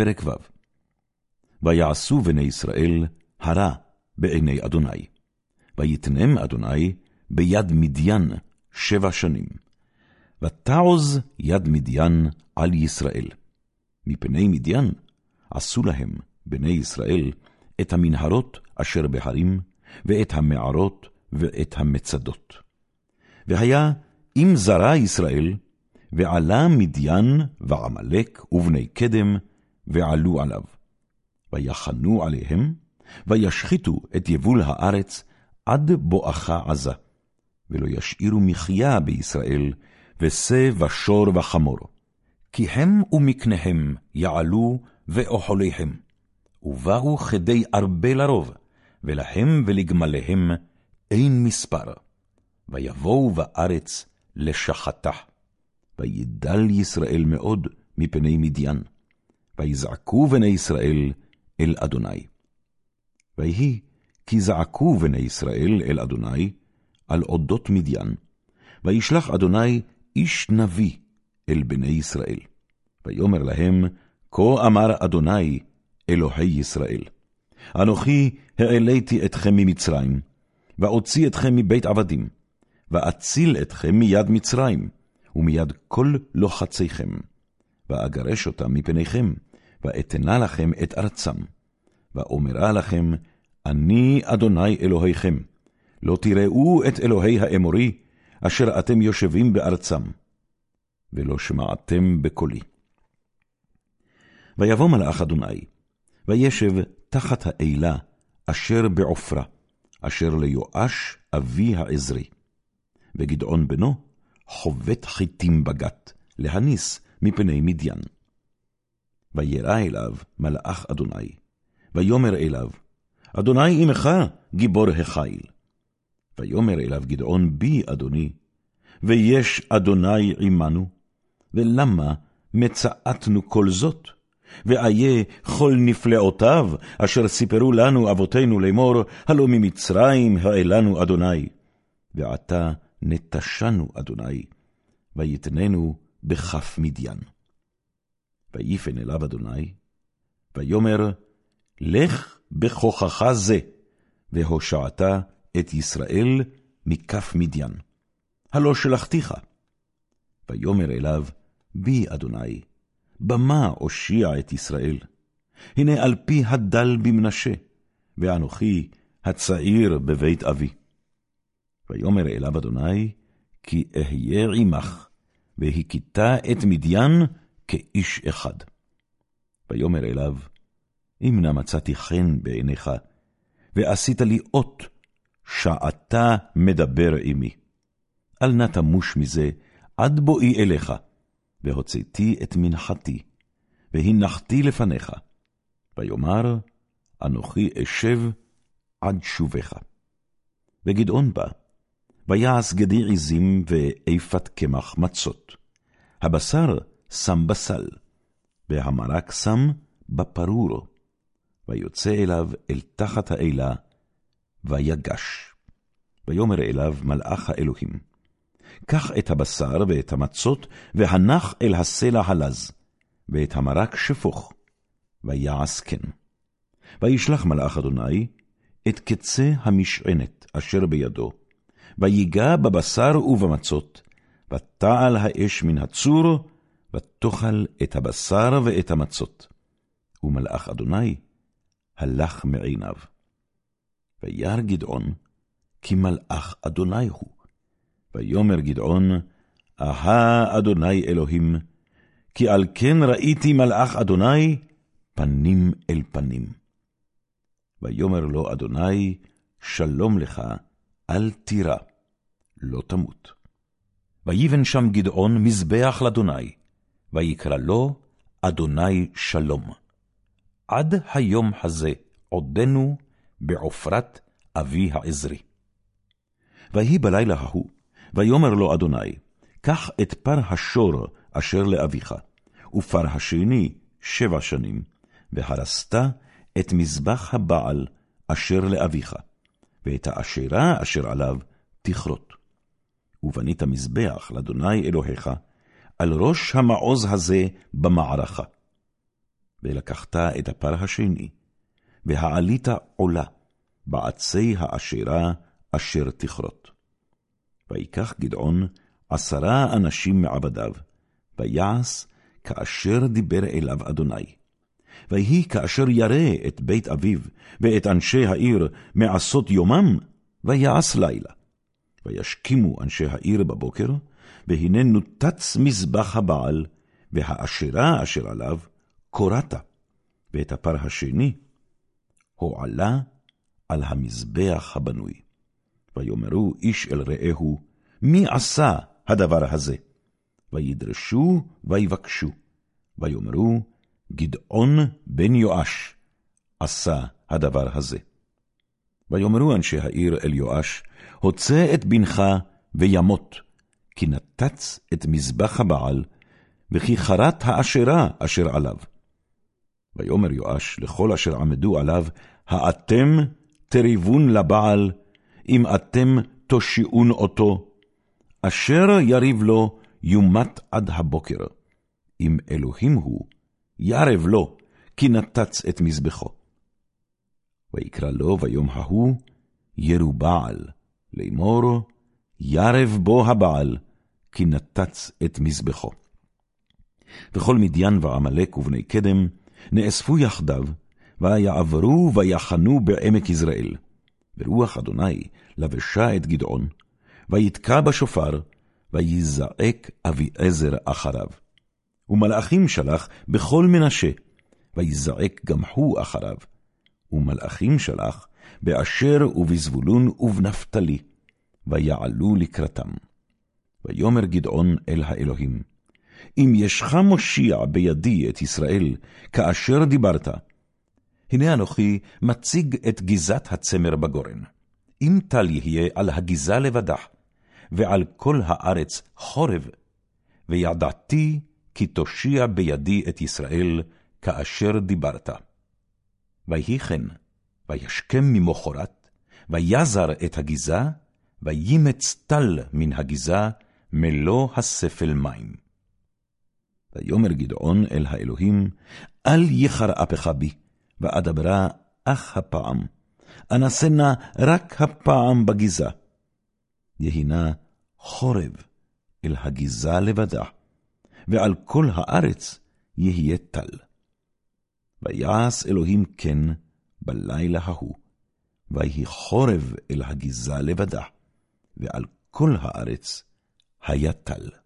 פרק ו' ויעשו בני ישראל הרע בעיני אדוני. ויתנם אדוני ביד מדיין שבע שנים. ותעוז יד מדיין על ישראל. מפני מדיין עשו להם בני ישראל את המנהרות אשר בהרים, ואת המערות, ואת המצדות. והיה אם זרה ישראל, ועלה מדיין ועמלק ובני קדם, ועלו עליו. ויחנו עליהם, וישחיתו את יבול הארץ עד בואכה עזה. ולא ישאירו מחיה בישראל, ושה ושור וחמור. כי הם ומקניהם יעלו ואוכליהם. ובאו כדי ארבה לרוב, ולהם ולגמליהם אין מספר. ויבואו בארץ לשחתה. וידל ישראל מאוד מפני מדיין. ויזעקו בני ישראל אל אדוני. ויהי כי זעקו בני ישראל אל אדוני על אודות מדיין. וישלח אדוני איש נביא אל בני ישראל. ויאמר להם, כה אמר אדוני, אלוהי ישראל. אנוכי העליתי אתכם ממצרים, ואוציא אתכם מבית עבדים, ואציל אתכם מיד מצרים, ומיד כל לוחציכם, ואגרש אותם מפניכם, ואתנה לכם את ארצם. ואומרה לכם, אני אדוני אלוהיכם, לא תראו את אלוהי האמורי, אשר אתם יושבים בארצם, ולא שמעתם בקולי. ויבוא מלאך אדוני, וישב תחת האלה אשר בעופרה, אשר ליואש אבי העזרי. וגדעון בנו חובט חיטים בגת, להניס מפני מדיין. וירא אליו מלאך אדוני, ויאמר אליו, אדוני עמך גיבור החיל. ויאמר אליו גדעון בי, אדוני, ויש אדוני עמנו, ולמה מצאתנו כל זאת? ואיה כל נפלאותיו, אשר סיפרו לנו אבותינו לאמור, הלא ממצרים העלנו אדוני. ועתה נטשנו אדוני, ויתננו בכף מדיין. ויפן אליו אדוני, ויאמר, לך בכוחך זה, והושעת את ישראל מכף מדיין. הלא שלחתיך. ויאמר אליו, בי אדוני, במה אושיע את ישראל? הנה על פי הדל במנשה, ואנוכי הצעיר בבית אבי. ויאמר אליו אדוני, כי אהיה עמך, והכית את מדיין כאיש אחד. ויאמר אליו, אם נא מצאתי חן בעיניך, ועשית לי אות, שעתה מדבר עמי. אל נא תמוש מזה עד בואי אליך, והוצאתי את מנחתי, והנחתי לפניך. ויאמר, אנוכי אשב עד שובך. וגדעון בא, ויעש גדי עזים ואיפת קמח מצות. הבשר שם בסל, והמרק שם בפרור. ויוצא אליו אל תחת האלה, ויגש. ויאמר אליו מלאך האלוהים, קח את הבשר ואת המצות, והנח אל הסלע הלז, ואת המרק שפוך, ויעש כן. וישלח מלאך אדוני את קצה המשענת אשר בידו, ויגע בבשר ובמצות, ותעל האש מן הצור, ותאכל את הבשר ואת המצות. ומלאך אדוני הלך מעיניו. וירא גדעון, כי מלאך אדוני הוא. ויאמר גדעון, אהה אדוני אלוהים, כי על כן ראיתי מלאך אדוני פנים אל פנים. ויאמר לו אדוני, שלום לך, אל תירא, לא תמות. ויבן שם גדעון מזבח לאדוני, ויקרא לו אדוני שלום. עד היום הזה עודנו בעופרת אבי העזרי. ויהי בלילה ההוא, ויאמר לו אדוני, קח את פר השור אשר לאביך, ופר השני שבע שנים, והרסת את מזבח הבעל אשר לאביך, ואת האשרה אשר עליו תכרות. ובנית מזבח לאדוני אלוהיך, על ראש המעוז הזה במערכה. ולקחת את הפר השני, והעלית עולה בעצי האשרה אשר תכרות. ויקח גדעון עשרה אנשים מעבדיו, ויעש כאשר דיבר אליו אדוני. ויהי כאשר ירא את בית אביו ואת אנשי העיר מעשות יומם, ויעש לילה. וישכימו אנשי העיר בבוקר, והנה נותץ מזבח הבעל, והאשרה אשר עליו קורתה, ואת הפר השני הועלה על המזבח הבנוי. ויאמרו איש אל רעהו, מי עשה הדבר הזה? וידרשו ויבקשו, ויאמרו, גדעון בן יואש עשה הדבר הזה. ויאמרו אנשי העיר אל יואש, הוצא את בנך וימות, כי נתץ את מזבח הבעל, וכי חרת האשרה אשר עליו. ויאמר יואש לכל אשר עמדו עליו, האתם תריבון לבעל, אם אתם תושיעון אותו, אשר יריב לו יומת עד הבוקר. אם אלוהים הוא, ירב לו, כי נתץ את מזבחו. ויקרא לו ביום ההוא, ירובעל, לאמור, ירב בו הבעל, כי נתץ את מזבחו. וכל מדיין ועמלק ובני קדם נאספו יחדיו, ויעברו ויחנו בעמק יזרעאל. ורוח אדוני לבשה את גדעון, ויתקע בשופר, ויזעק אביעזר אחריו. ומלאכים שלח בכל מנשה, ויזעק גם הוא אחריו. ומלאכים שלח באשר ובזבולון ובנפתלי, ויעלו לקראתם. ויאמר גדעון אל האלוהים, אם ישך מושיע בידי את ישראל, כאשר דיברת, הנה אנוכי מציג את גיזת הצמר בגורן. אם טל יהיה על הגיזה לבדה, ועל כל הארץ חורב, וידעתי כי תושיע בידי את ישראל, כאשר דיברת. ויהי כן, וישכם ממחרת, ויזר את הגיזה, וימץ טל מן הגיזה, מלוא הספל מים. ויאמר גדעון אל האלוהים, אל ייחר אפך בי, ואדברה אך הפעם, אנסנה רק הפעם בגיזה. יהינה חורב אל הגיזה לבדה, ועל כל הארץ יהיה טל. ויעש אלוהים כן בלילה ההוא, ויהי חורב אל הגיזה לבדה, ועל כל הארץ היה טל.